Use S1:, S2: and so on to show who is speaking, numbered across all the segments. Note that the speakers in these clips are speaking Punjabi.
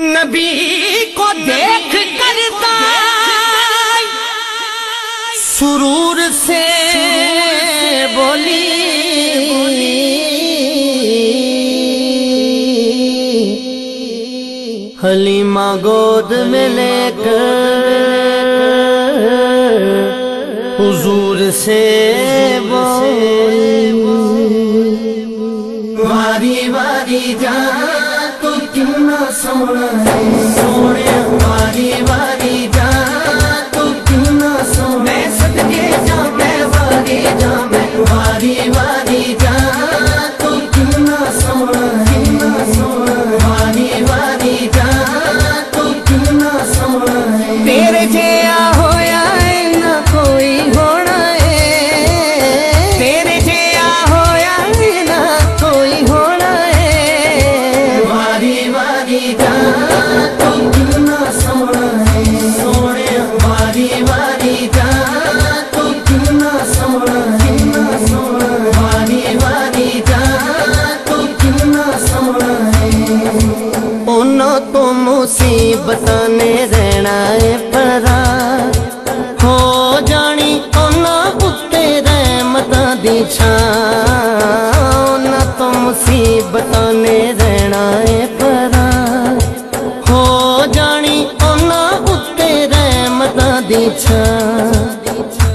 S1: نبی کو دیکھ کرتا سرور سے بولی۔ حلیمہ گود میں لے کر حضور سے بولی۔ باری باری جان۔ ਕਿੰਨਾ ਸੋਹਣਾ ਹੈ ਸੋਹਣਿਆ ਵਾਰੀ ਤੋਂ ਮੁਸੀਬਤਾਂ ਨੇ ਰਹਿਣਾ ਏ ਪਰਾ ਹੋ ਜਾਣੀ ਉਹਨਾਂ ਉੱਤੇ ਰਹਿਮਤਾਂ ਦੀ ਛਾਂ। ਉਹਨਾਂ ਤੋਂ ਮੁਸੀਬਤਾਂ ਨੇ ਰਹਿਣਾ ਏ ਪਰਾ ਹੋ ਜਾਣੀ ਉਹਨਾਂ ਉੱਤੇ ਰਹਿਮਤਾਂ ਦੀ ਛਾਂ।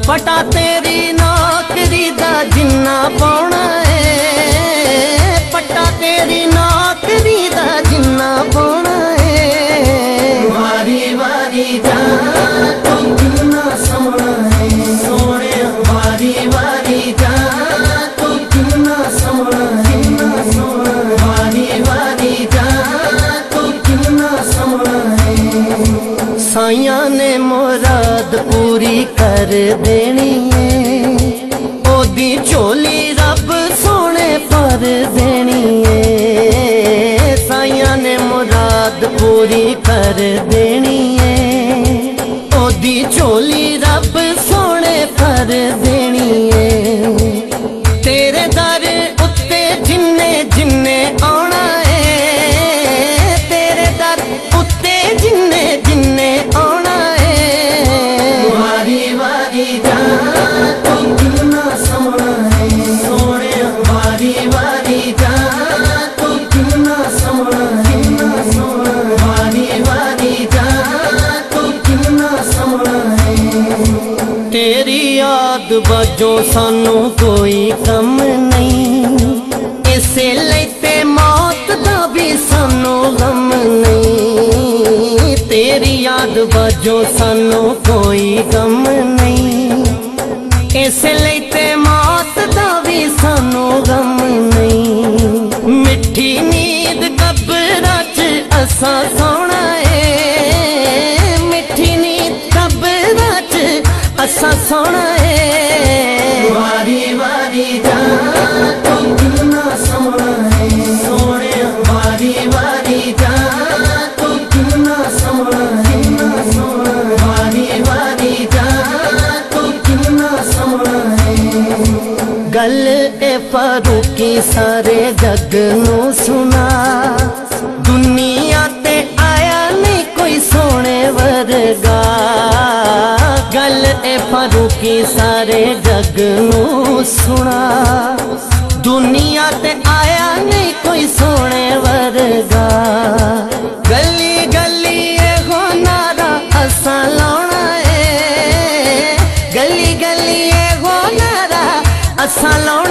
S1: ਪਟਾ ਤੇਰੀ ਨੌਕਰੀ ਦਾ ਜਿੰਨਾ ਪਾਉਣਾ ਏ, ਪਟਾ ਤੇਰੀ ਸਾਈਆਂ ਨੇ ਮੁਰਾਦ ਪੂਰੀ ਕਰ ਦੇਣੀ ਏ। ਉਹਦੀ ਝੋਲੀ ਰੱਬ ਸੋਹਣੇ ਭਰ ਦੇਣੀ ਏ। ਸਾਈਆਂ ਨੇ ਮੁਰਾਦ ਪੂਰੀ ਕਰ ਦੇਣੀ ਏ। ਉਹਦੀ ਝੋਲੀ ਰੱਬ ਸੋਹਣੇ ਭਰ ਦੇਣੀ ਏ। ਤੇਰੇ ਦਰ ਉੱਤੇ ਜਿੰਨੇ ਜਿੰਨੇ ਆਉਣਾ ਏ, ਤੇਰੇ ਦਰ ਤੇਰੀ ਯਾਦ ਵਜੋਂ ਸਾਨੂੰ ਕੋਈ ਕੰਮ ਨਹੀਂ। ਇਸੇ ਲਈ ਤੇ ਮੌਤ ਦਾ ਵੀ ਸਾਨੂੰ ਗਮ ਨਹੀਂ। ਤੇਰੀ ਯਾਦ ਬਾਜੋਂ ਸਾਨੂੰ ਕੋਈ ਕੰਮ ਨਹੀਂ। ਇਸੇ ਲਈ ਗੱਲ ਇਹ ਫਾਰੂਕੀ ਸਾਰੇ ਜੱਗ ਨੂੰ ਸੁਣਾ ਦੁਨੀਆ ਤੇ ਆਇਆ ਨਹੀਂ ਕੋਈ ਸੋਹਣੇ ਵਰਗਾ ਗੱਲ ਇਹ ਫਾਰੂਕੀ ਸਾਰੇ ਜੱਗ ਨੂੰ ਸੁਣਾ ਦੁਨੀਆ ਤੇ ਆਇਆ salón.